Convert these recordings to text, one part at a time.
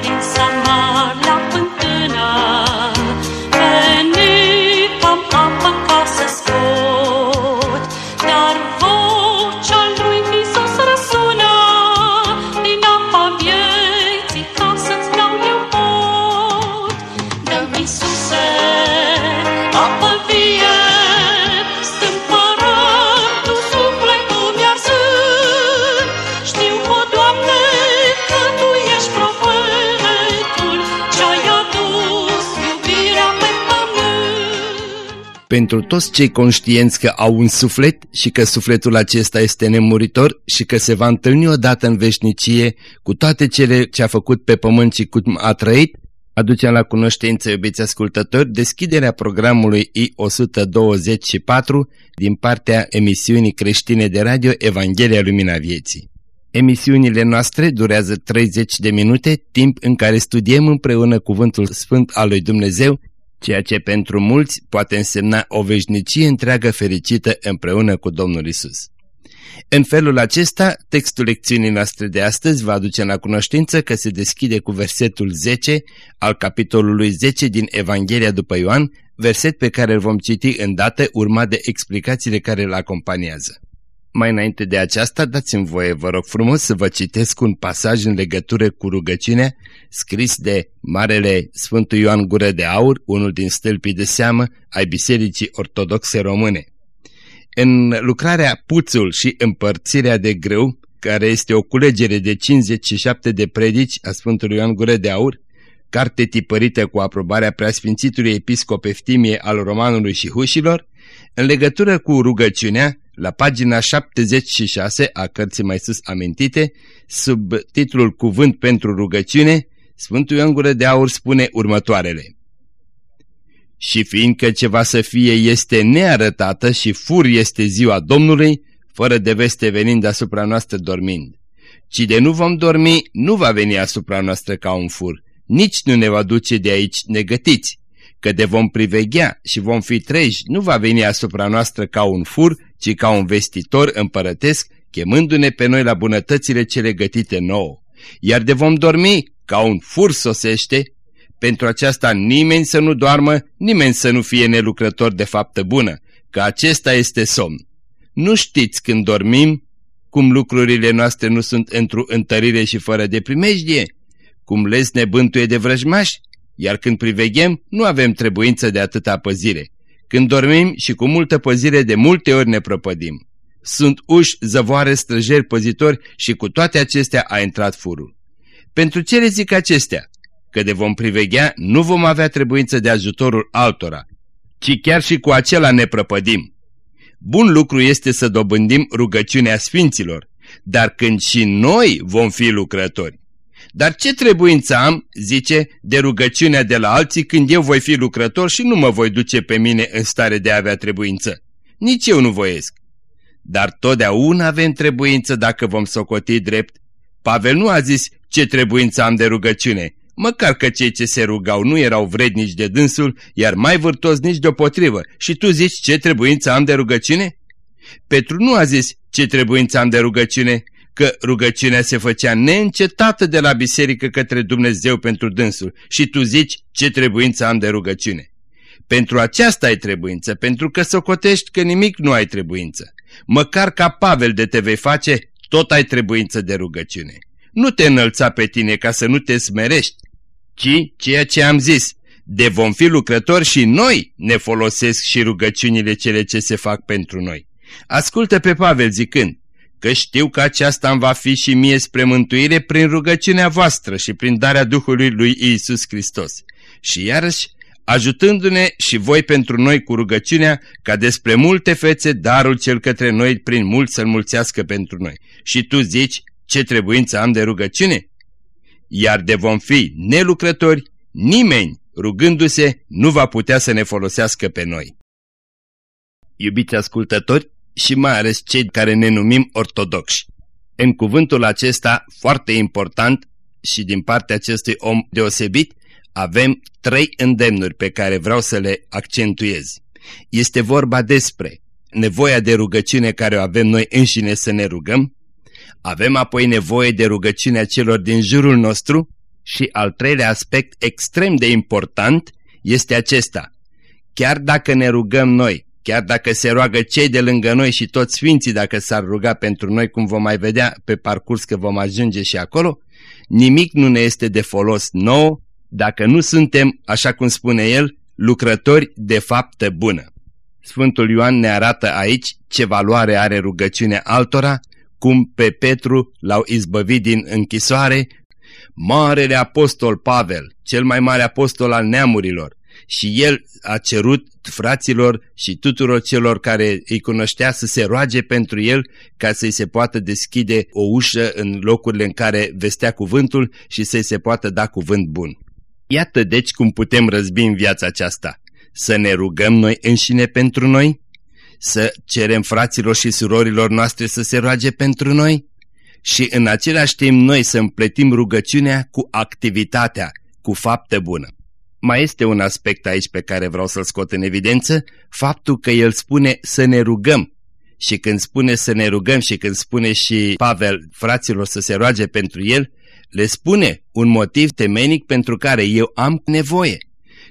din Samar Pentru toți cei conștienți că au un suflet și că sufletul acesta este nemuritor și că se va întâlni odată în veșnicie cu toate cele ce a făcut pe pământ și cum a trăit, aducem la cunoștință, iubiți ascultători, deschiderea programului I-124 din partea emisiunii creștine de radio Evanghelia Lumina Vieții. Emisiunile noastre durează 30 de minute, timp în care studiem împreună Cuvântul Sfânt al lui Dumnezeu, ceea ce pentru mulți poate însemna o veșnicie întreagă fericită împreună cu Domnul Isus. În felul acesta, textul lecțiunii noastre de astăzi va aduce la cunoștință că se deschide cu versetul 10 al capitolului 10 din Evanghelia după Ioan, verset pe care îl vom citi îndată urmat de explicațiile care îl acompaniază. Mai înainte de aceasta, dați-mi voie, vă rog frumos, să vă citesc un pasaj în legătură cu rugăciunea scris de Marele Sfântul Ioan Gură de Aur, unul din stâlpii de seamă ai Bisericii Ortodoxe Române. În lucrarea Puțul și împărțirea de grâu, care este o culegere de 57 de predici a Sfântului Ioan Gură de Aur, carte tipărită cu aprobarea preasfințitului episcop Eftimie al Romanului și Hușilor, în legătură cu rugăciunea, la pagina 76 a cărții mai sus amintite, sub titlul Cuvânt pentru rugăciune, Sfântul Ioan Gură de Aur spune următoarele. Și fiindcă ceva să fie este nearătată și fur este ziua Domnului, fără de veste venind asupra noastră dormind. Ci de nu vom dormi, nu va veni asupra noastră ca un fur, nici nu ne va duce de aici negătiți, că de vom priveghea și vom fi treji, nu va veni asupra noastră ca un fur, ci ca un vestitor împărătesc, chemându-ne pe noi la bunătățile cele gătite nouă. Iar de vom dormi, ca un fur sosește, pentru aceasta nimeni să nu doarmă, nimeni să nu fie nelucrător de faptă bună, că acesta este somn. Nu știți când dormim, cum lucrurile noastre nu sunt într-o întărire și fără de primejdie, cum lesne bântuie de vrăjmași, iar când priveghem, nu avem trebuință de atâta păzire. Când dormim și cu multă păzire de multe ori ne prăpădim. Sunt uși, zăvoare, străjeri, păzitori și cu toate acestea a intrat furul. Pentru ce le zic acestea? Că de vom priveghea, nu vom avea trebuință de ajutorul altora, ci chiar și cu acela ne prăpădim. Bun lucru este să dobândim rugăciunea sfinților, dar când și noi vom fi lucrători. Dar ce trebuință am, zice, de rugăciunea de la alții când eu voi fi lucrător și nu mă voi duce pe mine în stare de a avea trebuință? Nici eu nu voiesc. Dar totdeauna avem trebuință dacă vom socoti drept. Pavel nu a zis ce trebuință am de rugăciune, măcar că cei ce se rugau nu erau vrednici de dânsul, iar mai vârtos nici deopotrivă. Și tu zici ce trebuință am de rugăciune? Petru nu a zis ce trebuință am de rugăciune, că rugăciunea se făcea neîncetată de la biserică către Dumnezeu pentru dânsul și tu zici ce trebuință am de rugăciune. Pentru aceasta ai trebuință, pentru că socotești că nimic nu ai trebuință. Măcar ca Pavel de te vei face, tot ai trebuință de rugăciune. Nu te înălța pe tine ca să nu te smerești, ci ceea ce am zis, de vom fi lucrători și noi ne folosesc și rugăciunile cele ce se fac pentru noi. Ascultă pe Pavel zicând, că știu că aceasta îmi va fi și mie spre mântuire prin rugăciunea voastră și prin darea Duhului lui Iisus Hristos. Și iarăși, ajutându-ne și voi pentru noi cu rugăciunea, ca despre multe fețe darul cel către noi prin mult să-l mulțească pentru noi. Și tu zici, ce trebuință am de rugăciune? Iar de vom fi nelucrători, nimeni, rugându-se, nu va putea să ne folosească pe noi. Iubiți ascultători, și mai ales cei care ne numim ortodoxi. În cuvântul acesta foarte important și din partea acestui om deosebit, avem trei îndemnuri pe care vreau să le accentuez. Este vorba despre nevoia de rugăciune care o avem noi înșine să ne rugăm, avem apoi nevoie de rugăciunea celor din jurul nostru, Și al treilea aspect extrem de important este acesta. Chiar dacă ne rugăm noi, chiar dacă se roagă cei de lângă noi și toți sfinții dacă s-ar ruga pentru noi, cum vom mai vedea pe parcurs că vom ajunge și acolo, nimic nu ne este de folos nou dacă nu suntem, așa cum spune el, lucrători de faptă bună. Sfântul Ioan ne arată aici ce valoare are rugăciunea altora, cum pe Petru l-au izbăvit din închisoare, Marele Apostol Pavel, cel mai mare apostol al neamurilor, și el a cerut fraților și tuturor celor care îi cunoștea să se roage pentru el ca să-i se poată deschide o ușă în locurile în care vestea cuvântul și să-i se poată da cuvânt bun. Iată deci cum putem răzbi în viața aceasta. Să ne rugăm noi înșine pentru noi? Să cerem fraților și surorilor noastre să se roage pentru noi? Și în același timp noi să împletim rugăciunea cu activitatea, cu fapte bună. Mai este un aspect aici pe care vreau să-l scot în evidență, faptul că el spune să ne rugăm. Și când spune să ne rugăm și când spune și Pavel fraților să se roage pentru el, le spune un motiv temenic pentru care eu am nevoie.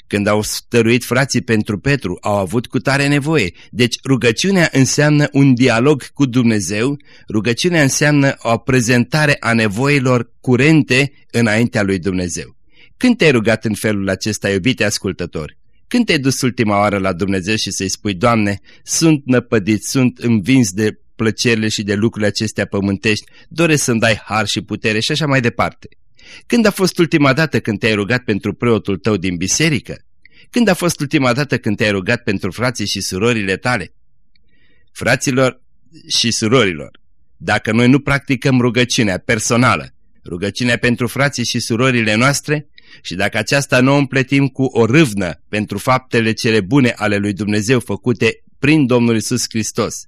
Când au stăruit frații pentru Petru, au avut cu tare nevoie. Deci rugăciunea înseamnă un dialog cu Dumnezeu, rugăciunea înseamnă o prezentare a nevoilor curente înaintea lui Dumnezeu. Când te-ai rugat în felul acesta, iubite ascultători? Când te-ai dus ultima oară la Dumnezeu și să-i spui, Doamne, sunt năpădit, sunt învins de plăcerile și de lucrurile acestea pământești, doresc să-mi dai har și putere și așa mai departe. Când a fost ultima dată când te-ai rugat pentru preotul tău din biserică? Când a fost ultima dată când te-ai rugat pentru frații și surorile tale? Fraților și surorilor, dacă noi nu practicăm rugăciunea personală, rugăciunea pentru frații și surorile noastre, și dacă aceasta nu o împletim cu o râvnă pentru faptele cele bune ale lui Dumnezeu făcute prin Domnul Isus Hristos,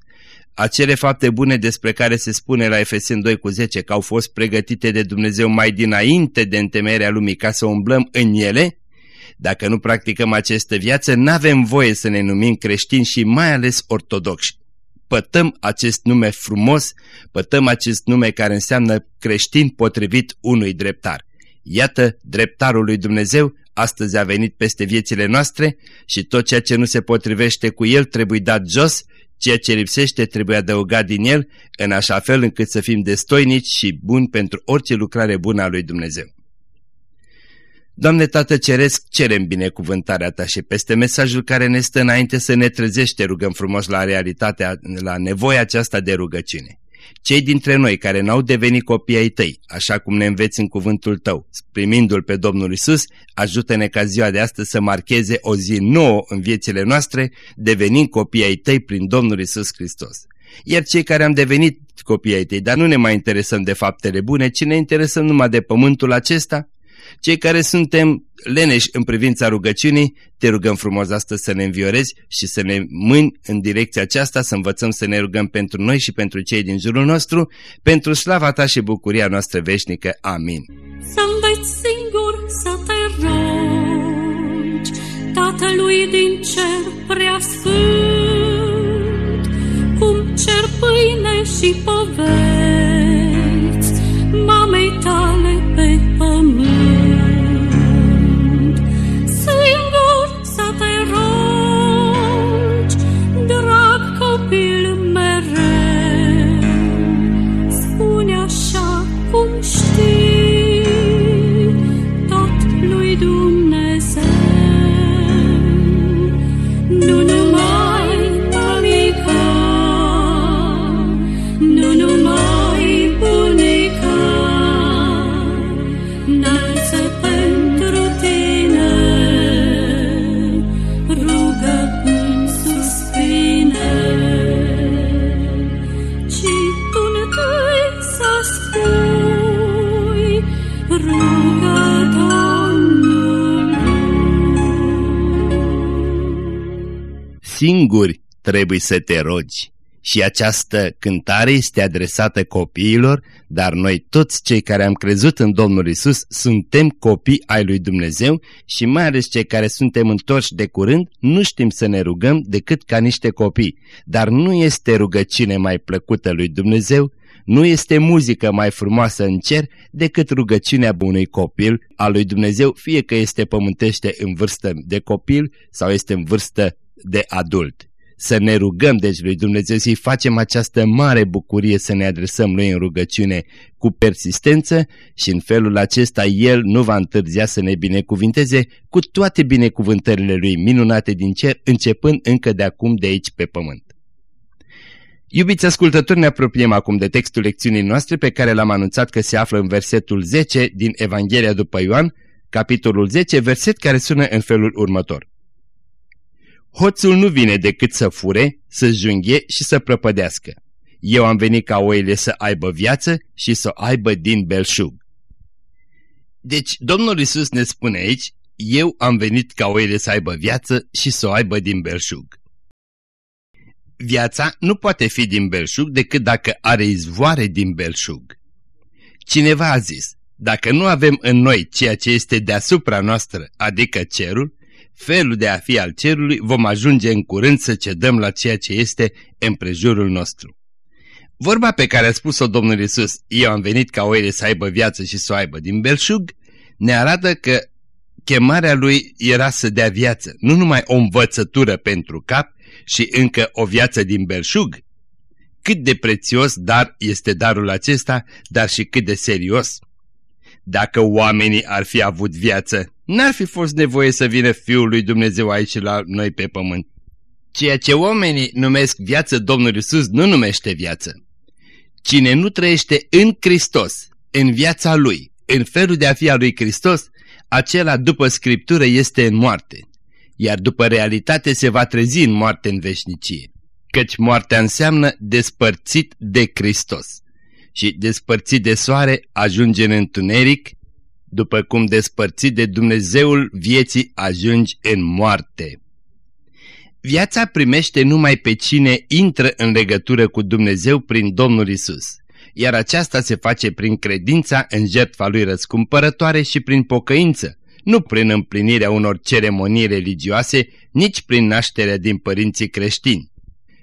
acele fapte bune despre care se spune la Efesen 2 cu 10 că au fost pregătite de Dumnezeu mai dinainte de întemeierea lumii ca să umblăm în ele, dacă nu practicăm această viață, n-avem voie să ne numim creștini și mai ales ortodoxi. Pătăm acest nume frumos, pătăm acest nume care înseamnă creștin potrivit unui dreptar. Iată, dreptarul lui Dumnezeu astăzi a venit peste viețile noastre și tot ceea ce nu se potrivește cu el trebuie dat jos, ceea ce lipsește trebuie adăugat din el, în așa fel încât să fim destoinici și buni pentru orice lucrare bună a lui Dumnezeu. Doamne Tată Ceresc, cerem binecuvântarea Ta și peste mesajul care ne stă înainte să ne trezește, rugăm frumos la realitatea, la nevoia aceasta de rugăciune. Cei dintre noi care n-au devenit copii ai tăi, așa cum ne înveți în cuvântul tău, primindu-L pe Domnul Isus, ajută-ne ca ziua de astăzi să marcheze o zi nouă în viețile noastre, devenind copii ai tăi prin Domnul Isus Hristos. Iar cei care am devenit copii ai tăi, dar nu ne mai interesăm de faptele bune, ci ne interesăm numai de pământul acesta, cei care suntem leneși în privința rugăciunii, te rugăm frumos astăzi să ne înviorezi și să ne mâni în direcția aceasta, să învățăm să ne rugăm pentru noi și pentru cei din jurul nostru, pentru slava ta și bucuria noastră veșnică. Amin. Să-mi singur să te rogi, Tatălui din cer prea sfânt, cum cer pâine și poveți, mamei tale pe pământ. Singuri trebuie să te rogi. Și această cântare este adresată copiilor, dar noi toți cei care am crezut în Domnul Isus suntem copii ai lui Dumnezeu și mai ales cei care suntem întorși de curând nu știm să ne rugăm decât ca niște copii. Dar nu este rugăciune mai plăcută lui Dumnezeu, nu este muzică mai frumoasă în cer decât rugăciunea unui copil al lui Dumnezeu, fie că este pământește în vârstă de copil sau este în vârstă de adult să ne rugăm deci lui Dumnezeu, să-i facem această mare bucurie să ne adresăm lui în rugăciune cu persistență și în felul acesta El nu va întârzia să ne binecuvinteze cu toate binecuvântările Lui minunate din cer, începând încă de acum de aici pe pământ. Iubiți ascultători, ne apropiem acum de textul lecțiunii noastre pe care l-am anunțat că se află în versetul 10 din Evanghelia după Ioan, capitolul 10, verset care sună în felul următor. Hoțul nu vine decât să fure, să junghe și să prăpădească. Eu am venit ca oile să aibă viață și să o aibă din belșug. Deci, Domnul Isus ne spune aici, eu am venit ca oile să aibă viață și să o aibă din belșug. Viața nu poate fi din belșug decât dacă are izvoare din belșug. Cineva a zis, dacă nu avem în noi ceea ce este deasupra noastră, adică cerul, felul de a fi al cerului, vom ajunge în curând să cedăm la ceea ce este împrejurul nostru. Vorba pe care a spus-o Domnul Isus, eu am venit ca oile să aibă viață și să o aibă din belșug, ne arată că chemarea lui era să dea viață, nu numai o învățătură pentru cap și încă o viață din belșug. Cât de prețios dar este darul acesta, dar și cât de serios. Dacă oamenii ar fi avut viață, N-ar fi fost nevoie să vină Fiul lui Dumnezeu aici la noi pe pământ. Ceea ce oamenii numesc viață, Domnul Iisus nu numește viață. Cine nu trăiește în Hristos, în viața Lui, în felul de a fi al lui Hristos, acela după Scriptură este în moarte, iar după realitate se va trezi în moarte în veșnicie, căci moartea înseamnă despărțit de Hristos și despărțit de soare ajunge în întuneric, după cum despărțit de Dumnezeul vieții ajungi în moarte. Viața primește numai pe cine intră în legătură cu Dumnezeu prin Domnul Isus, iar aceasta se face prin credința în jertfa lui răscumpărătoare și prin pocăință, nu prin împlinirea unor ceremonii religioase, nici prin nașterea din părinții creștini.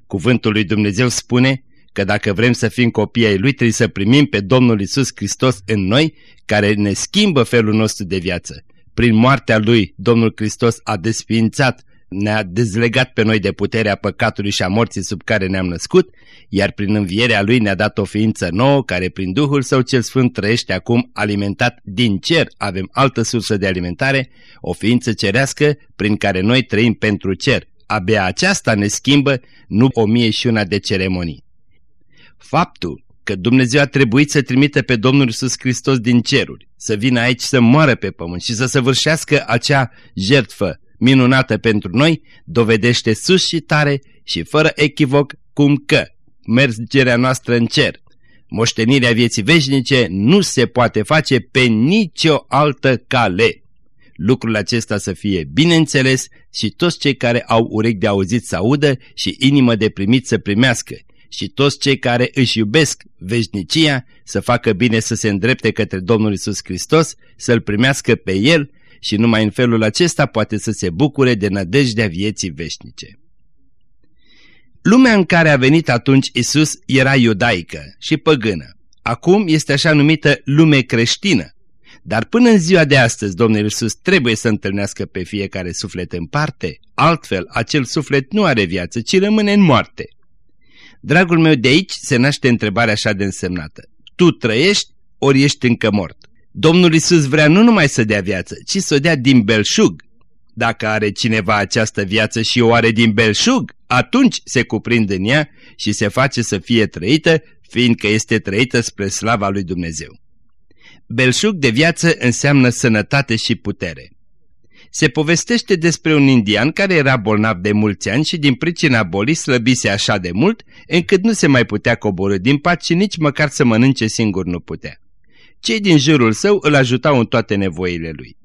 Cuvântul lui Dumnezeu spune, că dacă vrem să fim copii ai Lui, trebuie să primim pe Domnul Isus Hristos în noi, care ne schimbă felul nostru de viață. Prin moartea Lui, Domnul Hristos a desființat, ne-a dezlegat pe noi de puterea păcatului și a morții sub care ne-am născut, iar prin învierea Lui ne-a dat o ființă nouă, care prin Duhul Său cel Sfânt trăiește acum alimentat din cer. Avem altă sursă de alimentare, o ființă cerească prin care noi trăim pentru cer. Abia aceasta ne schimbă, nu o mie și una de ceremonii. Faptul că Dumnezeu a trebuit să trimită pe Domnul Iisus Hristos din ceruri, să vină aici să moară pe pământ și să săvârșească acea jertfă minunată pentru noi, dovedește sus și tare și fără echivoc cum că mergerea noastră în cer, moștenirea vieții veșnice nu se poate face pe nicio altă cale. Lucrul acesta să fie bineînțeles și toți cei care au urechi de auzit să audă și inimă de primit să primească și toți cei care își iubesc veșnicia să facă bine să se îndrepte către Domnul Isus Hristos, să-L primească pe El și numai în felul acesta poate să se bucure de nădejdea vieții veșnice. Lumea în care a venit atunci Isus era iudaică și păgână. Acum este așa numită lume creștină. Dar până în ziua de astăzi, Domnul Iisus trebuie să întâlnească pe fiecare suflet în parte, altfel acel suflet nu are viață, ci rămâne în moarte. Dragul meu, de aici se naște întrebarea așa de însemnată. Tu trăiești, ori ești încă mort. Domnul Isus vrea nu numai să dea viață, ci să o dea din belșug. Dacă are cineva această viață și o are din belșug, atunci se cuprinde în ea și se face să fie trăită, fiindcă este trăită spre slava lui Dumnezeu. Belșug de viață înseamnă sănătate și putere se povestește despre un indian care era bolnav de mulți ani și din pricina bolii slăbise așa de mult încât nu se mai putea coborâ din pat și nici măcar să mănânce singur nu putea. Cei din jurul său îl ajutau în toate nevoile lui.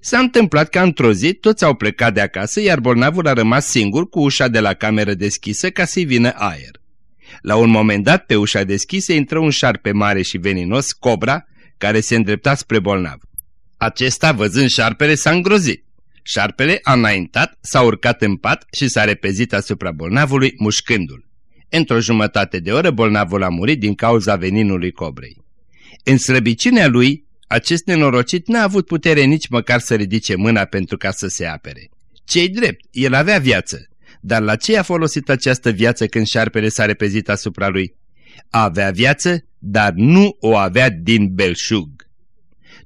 S-a întâmplat că într-o zi toți au plecat de acasă, iar bolnavul a rămas singur cu ușa de la cameră deschisă ca să-i vină aer. La un moment dat, pe ușa deschisă, intră un șarpe mare și veninos, cobra, care se îndrepta spre bolnav. Acesta, văzând șarpele, s-a îngrozit. Șarpele a înaintat, s-a urcat în pat și s-a repezit asupra bolnavului, mușcându-l. Într-o jumătate de oră, bolnavul a murit din cauza veninului cobrei. În slăbiciunea lui, acest nenorocit n-a avut putere nici măcar să ridice mâna pentru ca să se apere. Cei drept, el avea viață, dar la ce a folosit această viață când șarpele s-a repezit asupra lui? Avea viață, dar nu o avea din belșug.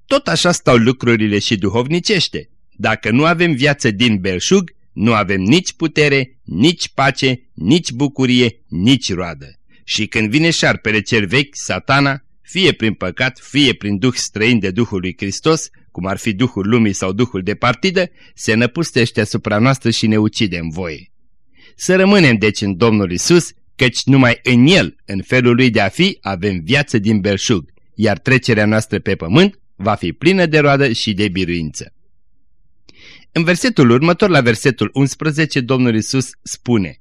Tot așa stau lucrurile și duhovnicește. Dacă nu avem viață din belșug, nu avem nici putere, nici pace, nici bucurie, nici roadă. Și când vine șarpele cel vechi, satana, fie prin păcat, fie prin duh străin de Duhul lui Hristos, cum ar fi Duhul lumii sau Duhul de partidă, se năpustește asupra noastră și ne ucide în voie. Să rămânem deci în Domnul Isus, căci numai în El, în felul Lui de a fi, avem viață din belșug, iar trecerea noastră pe pământ va fi plină de roadă și de biruință. În versetul următor, la versetul 11, Domnul Isus spune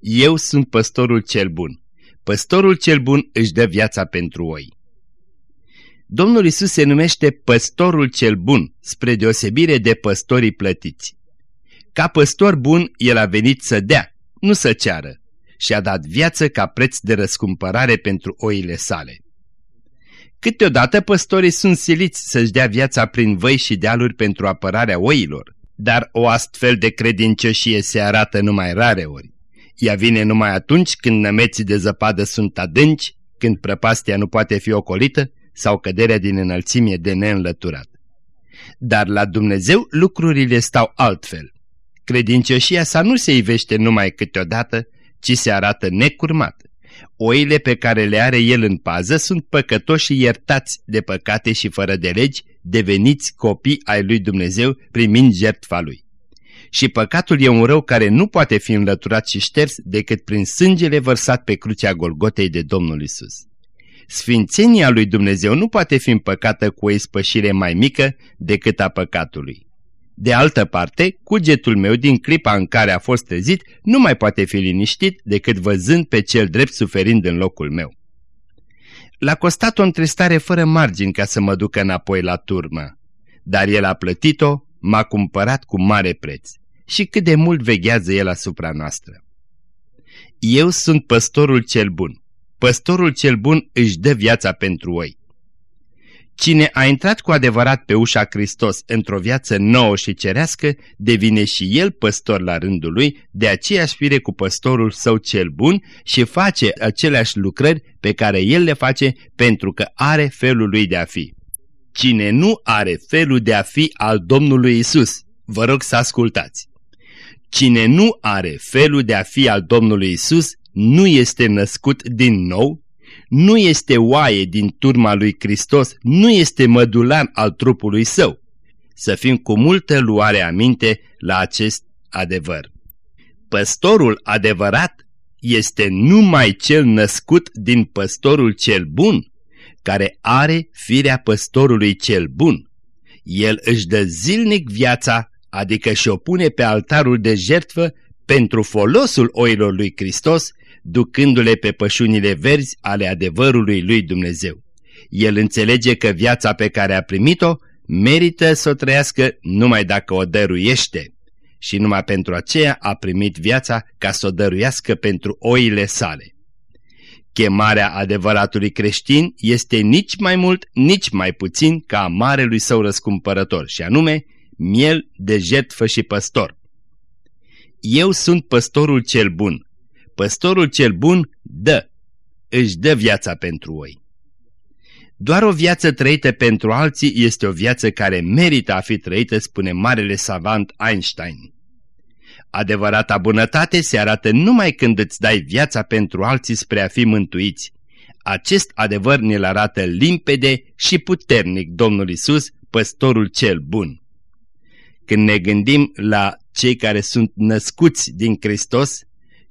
Eu sunt păstorul cel bun. Păstorul cel bun își dă viața pentru oi. Domnul Isus se numește păstorul cel bun, spre deosebire de păstorii plătiți. Ca păstor bun, el a venit să dea, nu să ceară, și a dat viață ca preț de răscumpărare pentru oile sale. Câteodată păstorii sunt siliți să-și dea viața prin văi și dealuri pentru apărarea oilor, dar o astfel de credincioșie se arată numai rare ori. Ea vine numai atunci când nămeții de zăpadă sunt adânci, când prăpastia nu poate fi ocolită sau căderea din înălțime de neînlăturat. Dar la Dumnezeu lucrurile stau altfel. Credincioșia sa nu se ivește numai câteodată, ci se arată necurmat. Oile pe care le are el în pază sunt păcătoși și iertați de păcate și fără de legi, deveniți copii ai lui Dumnezeu primind jertfa lui. Și păcatul e un rău care nu poate fi înlăturat și șters decât prin sângele vărsat pe crucea Golgotei de Domnul Isus. Sfințenia lui Dumnezeu nu poate fi împăcată cu o ispășire mai mică decât a păcatului. De altă parte, cugetul meu din clipa în care a fost trezit nu mai poate fi liniștit decât văzând pe cel drept suferind în locul meu. L-a costat o întristare fără margini ca să mă ducă înapoi la turmă, dar el a plătit-o, m-a cumpărat cu mare preț. Și cât de mult veghează el asupra noastră. Eu sunt păstorul cel bun. Păstorul cel bun își dă viața pentru oi. Cine a intrat cu adevărat pe ușa Hristos într-o viață nouă și cerească, devine și el păstor la rândul lui, de aceeași fire cu păstorul său cel bun și face aceleași lucrări pe care el le face pentru că are felul lui de a fi. Cine nu are felul de a fi al Domnului Isus, vă rog să ascultați. Cine nu are felul de a fi al Domnului Isus, nu este născut din nou, nu este oaie din turma lui Hristos, nu este mădulan al trupului său. Să fim cu multă luare aminte la acest adevăr. Păstorul adevărat este numai cel născut din păstorul cel bun, care are firea păstorului cel bun. El își dă zilnic viața, adică și-o pune pe altarul de jertfă pentru folosul oilor lui Hristos ducându-le pe pășunile verzi ale adevărului lui Dumnezeu. El înțelege că viața pe care a primit-o merită să o trăiască numai dacă o dăruiește și numai pentru aceea a primit viața ca să o dăruiască pentru oile sale. Chemarea adevăratului creștin este nici mai mult, nici mai puțin ca a marelui său răscumpărător, și anume miel de jertfă și păstor. Eu sunt păstorul cel bun, Păstorul cel bun dă, își dă viața pentru oi. Doar o viață trăită pentru alții este o viață care merită a fi trăită, spune marele savant Einstein. Adevărata bunătate se arată numai când îți dai viața pentru alții spre a fi mântuiți. Acest adevăr ne-l arată limpede și puternic Domnul Isus, păstorul cel bun. Când ne gândim la cei care sunt născuți din Hristos,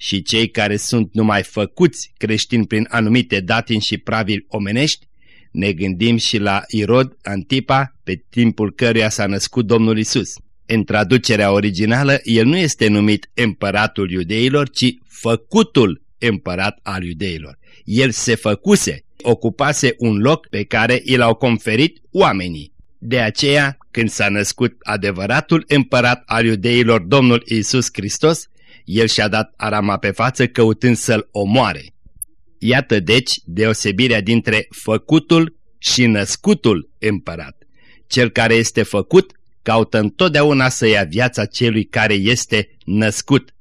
și cei care sunt numai făcuți creștini prin anumite datini și pravili omenești, ne gândim și la Irod Antipa, pe timpul căruia s-a născut Domnul Isus. În traducerea originală, el nu este numit împăratul iudeilor, ci făcutul împărat al iudeilor. El se făcuse, ocupase un loc pe care i l-au conferit oamenii. De aceea, când s-a născut adevăratul împărat al iudeilor, Domnul Isus Hristos, el și-a dat arama pe față căutând să-l omoare. Iată deci deosebirea dintre făcutul și născutul împărat. Cel care este făcut caută întotdeauna să ia viața celui care este născut.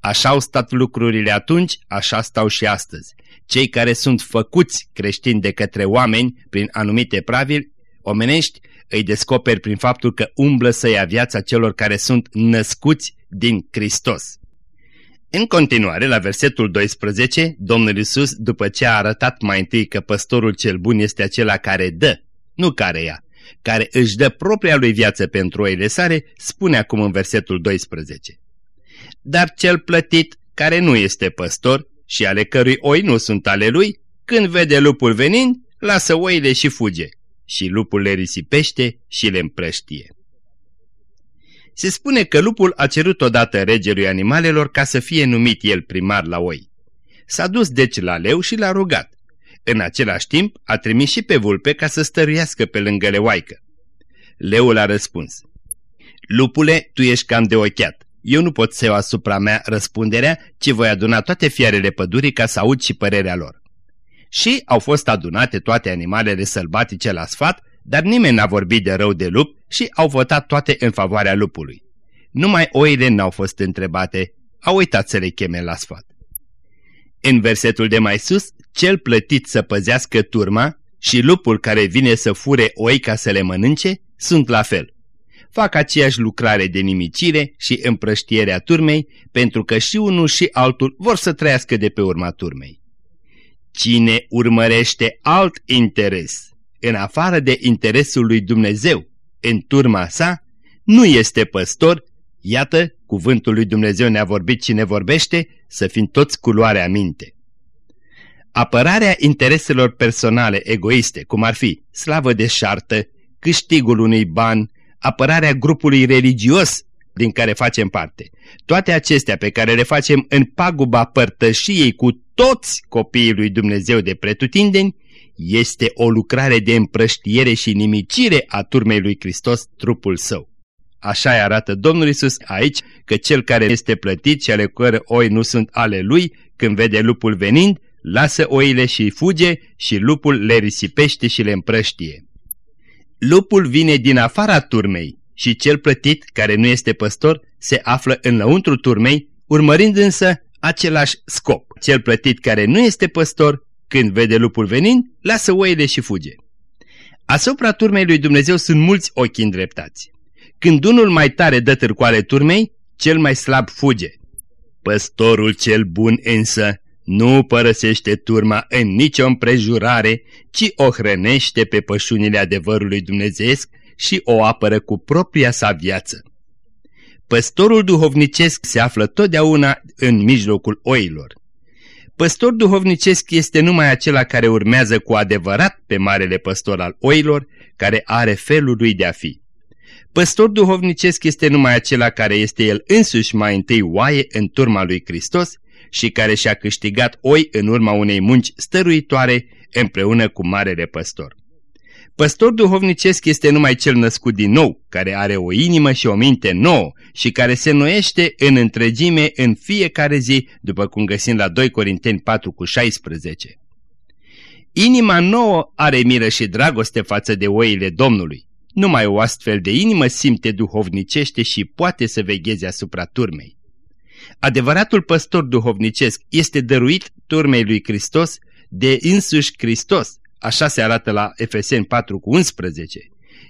Așa au stat lucrurile atunci, așa stau și astăzi. Cei care sunt făcuți creștini de către oameni prin anumite pravili omenești îi descoperi prin faptul că umblă să ia viața celor care sunt născuți din Hristos. În continuare, la versetul 12, Domnul Isus, după ce a arătat mai întâi că păstorul cel bun este acela care dă, nu care ia, care își dă propria lui viață pentru oile sare, spune acum în versetul 12. Dar cel plătit, care nu este păstor și ale cărui oi nu sunt ale lui, când vede lupul venind, lasă oile și fuge și lupul le risipește și le împrăștie. Se spune că lupul a cerut odată regelui animalelor ca să fie numit el primar la oi. S-a dus deci la leu și l-a rugat. În același timp a trimis și pe vulpe ca să stăruiască pe lângă leoaică. Leul a răspuns, Lupule, tu ești cam de ochiat. Eu nu pot să iau asupra mea răspunderea, ci voi aduna toate fiarele pădurii ca să aud și părerea lor și au fost adunate toate animalele sălbatice la sfat, dar nimeni n-a vorbit de rău de lup și au votat toate în favoarea lupului. Numai oile n-au fost întrebate, au uitat să le cheme la sfat. În versetul de mai sus, cel plătit să păzească turma și lupul care vine să fure oi ca să le mănânce sunt la fel. Fac aceeași lucrare de nimicire și împrăștierea turmei, pentru că și unul și altul vor să trăiască de pe urma turmei. Cine urmărește alt interes, în afară de interesul lui Dumnezeu, în turma sa, nu este păstor, iată, cuvântul lui Dumnezeu ne-a vorbit cine vorbește, să fim toți culoarea minte. Apărarea intereselor personale egoiste, cum ar fi slavă de șartă, câștigul unui ban, apărarea grupului religios din care facem parte. Toate acestea pe care le facem în paguba părtășiei cu toți copiii lui Dumnezeu de pretutindeni, este o lucrare de împrăștiere și nimicire a turmei lui Hristos, trupul său. Așa arată Domnul Isus aici că cel care este plătit și ale cără oi nu sunt ale lui, când vede lupul venind, lasă oile și fuge și lupul le risipește și le împrăștie. Lupul vine din afara turmei și cel plătit, care nu este păstor, se află în lăuntru turmei, urmărind însă același scop. Cel plătit care nu este păstor, când vede lupul venind, lasă oile și fuge. Asupra turmei lui Dumnezeu sunt mulți ochi îndreptați. Când unul mai tare dă târcoale turmei, cel mai slab fuge. Păstorul cel bun însă nu părăsește turma în nicio împrejurare, ci o hrănește pe pășunile adevărului dumnezeesc și o apără cu propria sa viață. Păstorul duhovnicesc se află totdeauna în mijlocul oilor. Păstor duhovnicesc este numai acela care urmează cu adevărat pe marele păstor al oilor, care are felul lui de a fi. Păstor duhovnicesc este numai acela care este el însuși mai întâi oaie în turma lui Hristos și care și-a câștigat oi în urma unei munci stăruitoare împreună cu marele păstor. Păstor duhovnicesc este numai cel născut din nou, care are o inimă și o minte nouă și care se noiește în întregime în fiecare zi, după cum găsim la 2 Corinteni 4 cu 16. Inima nouă are miră și dragoste față de oile Domnului. Numai o astfel de inimă simte duhovnicește și poate să vegheze asupra turmei. Adevăratul păstor duhovnicesc este dăruit turmei lui Hristos de însuși Hristos, Așa se arată la Efeseni 4 cu 11.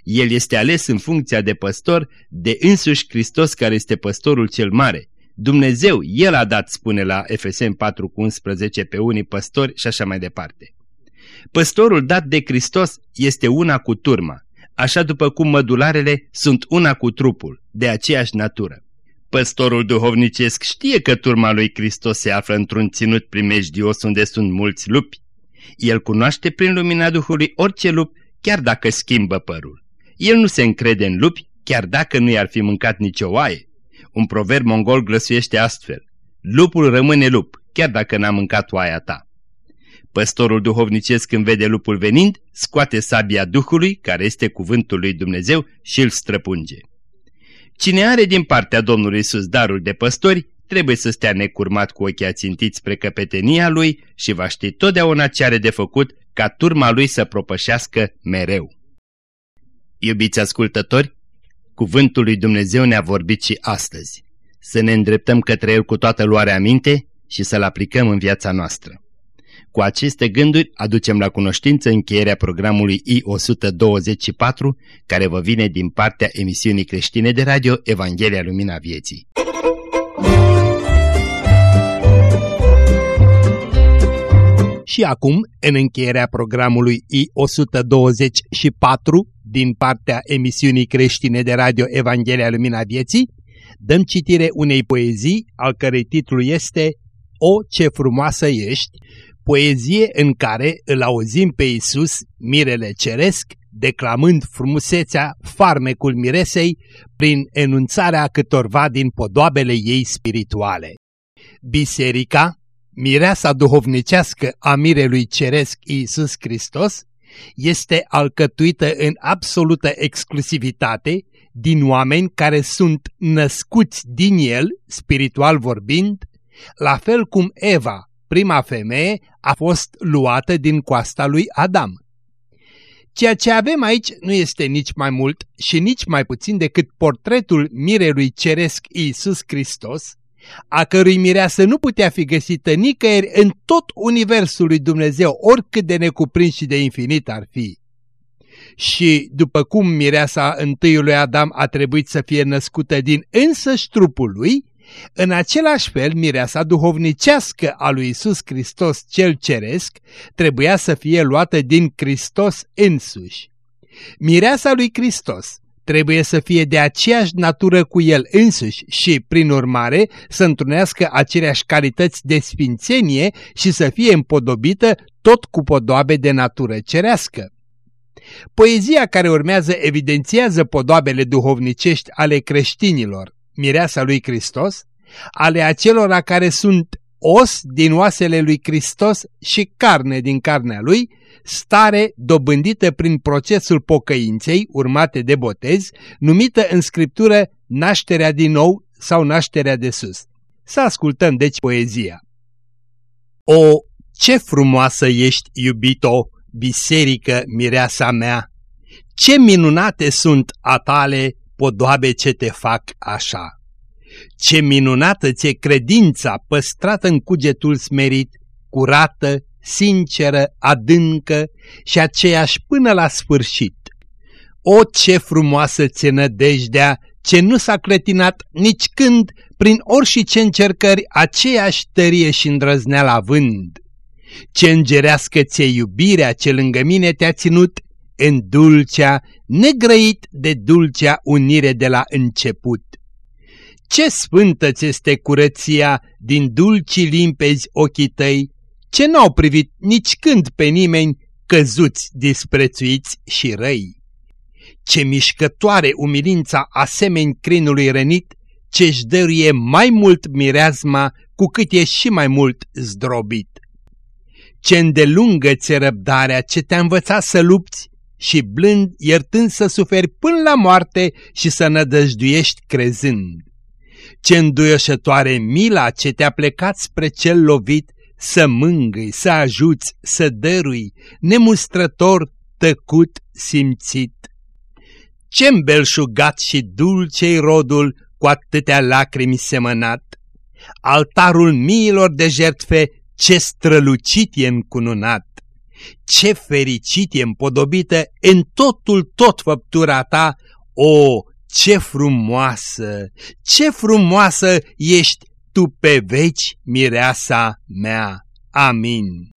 El este ales în funcția de păstor de însuși Hristos care este păstorul cel mare. Dumnezeu, El a dat, spune la Efeseni 4 cu 11, pe unii păstori și așa mai departe. Păstorul dat de Hristos este una cu turma, așa după cum mădularele sunt una cu trupul, de aceeași natură. Păstorul duhovnicesc știe că turma lui Hristos se află într-un ținut primejdios unde sunt mulți lupi, el cunoaște prin lumina Duhului orice lup, chiar dacă schimbă părul. El nu se încrede în lupi, chiar dacă nu i-ar fi mâncat nicio oaie. Un proverb mongol glăsuiește astfel. Lupul rămâne lup, chiar dacă n-am mâncat oaia ta. Păstorul duhovnicesc când vede lupul venind, scoate sabia Duhului, care este cuvântul lui Dumnezeu, și îl străpunge. Cine are din partea Domnului Iisus darul de păstori, trebuie să stea necurmat cu ochii ațintiți spre căpetenia lui și va ști totdeauna ce are de făcut ca turma lui să propășească mereu. Iubiți ascultători, cuvântul lui Dumnezeu ne-a vorbit și astăzi. Să ne îndreptăm către el cu toată luarea minte și să-l aplicăm în viața noastră. Cu aceste gânduri aducem la cunoștință încheierea programului I-124, care vă vine din partea emisiunii creștine de radio Evanghelia Lumina Vieții. Și acum, în încheierea programului I-124 din partea emisiunii creștine de radio Evanghelia Lumina Vieții, dăm citire unei poezii al cărei titlu este O, ce frumoasă ești, poezie în care îl auzim pe Iisus, mirele ceresc, declamând frumusețea farmecul miresei prin enunțarea câtorva din podoabele ei spirituale. Biserica, mireasa duhovnicească a mirelui ceresc Iisus Hristos, este alcătuită în absolută exclusivitate din oameni care sunt născuți din el, spiritual vorbind, la fel cum Eva, prima femeie, a fost luată din coasta lui Adam. Ceea ce avem aici nu este nici mai mult și nici mai puțin decât portretul mirelui ceresc Iisus Hristos, a cărui mireasă nu putea fi găsită nicăieri în tot universul lui Dumnezeu, oricât de necuprins și de infinit ar fi. Și după cum mireasa întâiului Adam a trebuit să fie născută din însăși trupul lui, în același fel, mireasa duhovnicească a lui Isus Hristos cel ceresc trebuia să fie luată din Hristos însuși. Mireasa lui Hristos trebuie să fie de aceeași natură cu el însuși și, prin urmare, să întrunească aceleași calități de sfințenie și să fie împodobită tot cu podoabe de natură cerească. Poezia care urmează evidențiază podoabele duhovnicești ale creștinilor, mireasa lui Hristos, ale acelora care sunt os din oasele lui Hristos și carne din carnea lui, stare dobândită prin procesul pocăinței urmate de botez, numită în scriptură nașterea din nou sau nașterea de sus. Să ascultăm deci poezia. O, ce frumoasă ești, iubito, biserică mireasa mea! Ce minunate sunt a tale podoabe ce te fac așa! Ce minunată ți-e credința păstrată în cugetul smerit, curată, sinceră, adâncă și aceeași până la sfârșit. O, ce frumoasă ți nădejdea, ce nu s-a clătinat nici când, prin orice încercări, aceeași tărie și îndrăzneală având. Ce îngerească ție iubirea ce lângă mine te-a ținut în dulcea, negrăit de dulcea unire de la început. Ce sfântă ți este curăția din dulcii limpezi ochii tăi, ce n-au privit nici când pe nimeni căzuți, disprețuiți și răi. Ce mișcătoare umilința asemeni crinului rănit, ce-și dăruie mai mult mireazma cu cât e și mai mult zdrobit. Ce îndelungă ți răbdarea ce te-a învățat să lupți și blând iertând să suferi până la moarte și să nădăjduiești crezând. Ce înduioșătoare mila ce te-a plecat spre cel lovit să mângâi, să ajuți, să dărui, nemustrător, tăcut, simțit. ce belșugat și dulcei rodul cu atâtea lacrimi semănat, altarul miilor de jertfe ce strălucit e încununat, ce fericit e împodobită în totul tot făptura ta, o, ce frumoasă, ce frumoasă ești tu pe veci, mireasa mea. Amin.